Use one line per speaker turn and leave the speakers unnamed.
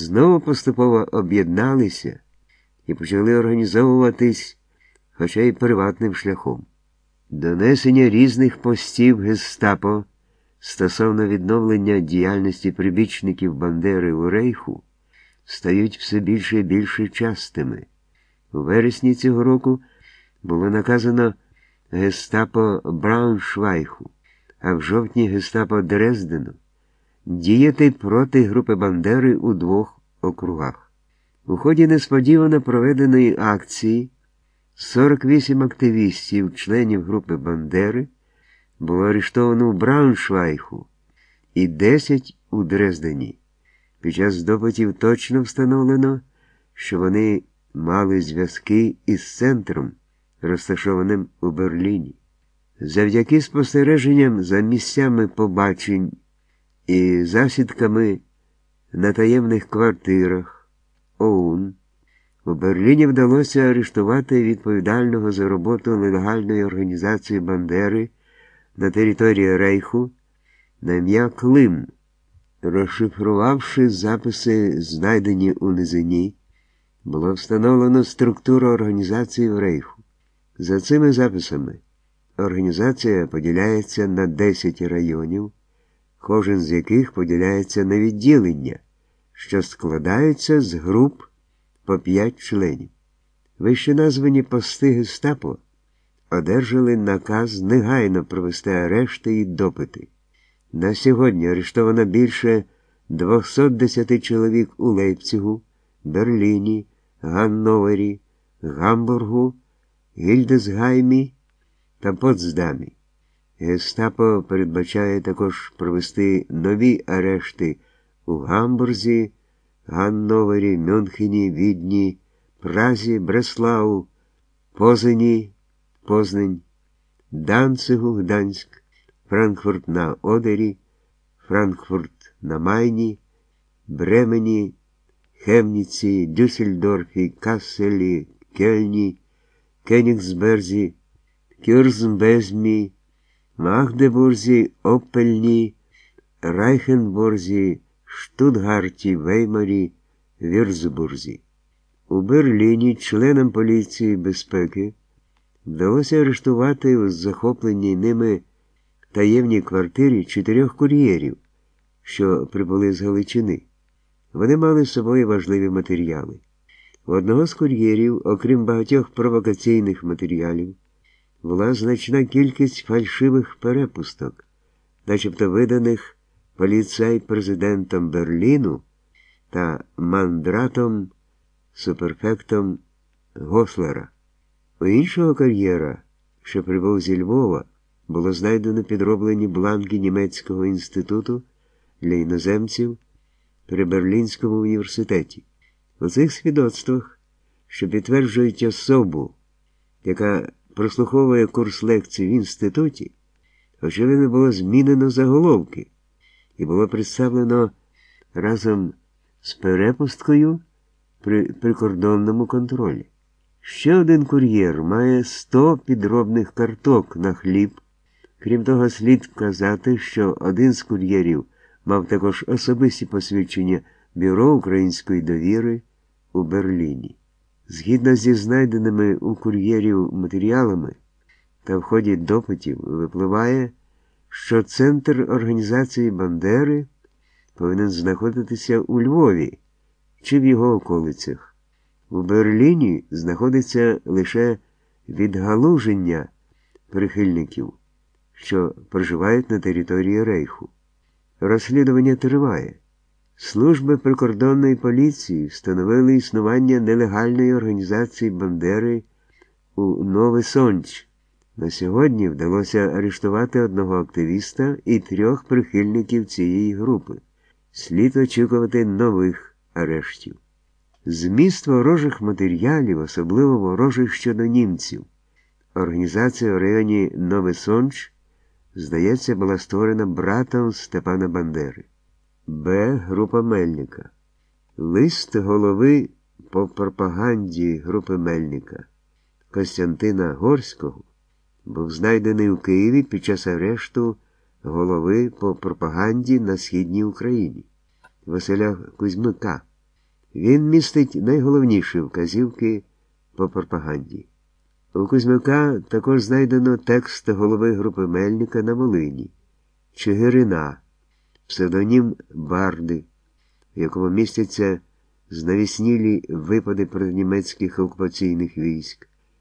знову поступово об'єдналися і почали організовуватись, хоча й приватним шляхом. Донесення різних постів гестапо стосовно відновлення діяльності прибічників Бандери у Рейху стають все більше і більше частими. У вересні цього року було наказано гестапо Брауншвайху, а в жовтні гестапо Дрездену діяти проти групи Бандери у двох округах. У ході несподівано проведеної акції 48 активістів, членів групи Бандери, було арештовано у Брауншвайху і 10 у Дрездені. Під час допитів точно встановлено, що вони мали зв'язки із центром, розташованим у Берліні. Завдяки спостереженням за місцями побачень і засідками на таємних квартирах. ОУН. У Берліні вдалося арештувати відповідального за роботу нелегальної організації Бандери на території Рейху на ім'я Клим, розшифрувавши записи, знайдені у низині, було встановлено структуру організації в Рейху. За цими записами організація поділяється на 10 районів, кожен з яких поділяється на відділення, що складаються з груп по 5 членів. Вище названі пости гестапо одержали наказ негайно провести арешти і допити. На сьогодні арештовано більше 210 чоловік у Лейпцигу, Берліні, Ганновері, Гамбургу, Гільдесгаймі та Потсдамі. Гестапо передбачає також провести нові арешти у Гамбурзі, Ганновері, Мюнхені, Відні, Празі, Бреслау, Позині, Познань, Данцигу, Гданськ, Франкфурт на Одері, Франкфурт на Майні, Бремені, Хемніці, Дюссельдорфі, Касселі, Кельні, Кенігсберзі, Кюрзмбезмі, Магдебурзі, Опельні, Райхенбурзі, Штутгарті, Веймарі, Вірзбурзі. У Берліні членам поліції безпеки вдалося арештувати у захопленій ними таємній квартирі чотирьох кур'єрів, що прибули з Галичини. Вони мали з собою важливі матеріали. У одного з кур'єрів, окрім багатьох провокаційних матеріалів, була значна кількість фальшивих перепусток, начебто виданих поліцей президентом Берліну та мандратом суперфектом Гослера. У іншого кар'єра, що прибув зі Львова, було знайдено підроблені бланки Німецького інституту для іноземців при Берлінському університеті. У цих свідоцтвах, що підтверджують особу, яка прослуховує курс лекцій в інституті, очевидно було змінено заголовки і було представлено разом з перепусткою при прикордонному контролі. Ще один кур'єр має 100 підробних карток на хліб. Крім того, слід вказати, що один з кур'єрів мав також особисті посвідчення Бюро української довіри у Берліні. Згідно зі знайденими у кур'єрів матеріалами та в ході допитів випливає, що центр організації Бандери повинен знаходитися у Львові чи в його околицях. У Берліні знаходиться лише відгалуження прихильників, що проживають на території Рейху. Розслідування триває. Служби прикордонної поліції встановили існування нелегальної організації Бандери у Нове Сонч. На сьогодні вдалося арештувати одного активіста і трьох прихильників цієї групи. Слід очікувати нових арештів. Зміст ворожих матеріалів, особливо ворожих щодо німців. Організація в районі Нове Сонч, здається, була створена братом Степана Бандери. Б. Група Мельника. Лист голови по пропаганді групи Мельника Костянтина Горського був знайдений у Києві під час арешту голови по пропаганді на Східній Україні Василя Кузьмика. Він містить найголовніші вказівки по пропаганді. У Кузьмюка також знайдено текст голови групи Мельника на Волині, Чигирина, псевдонім Барди, в якому містяться знавіснілі випади проти німецьких окупаційних військ.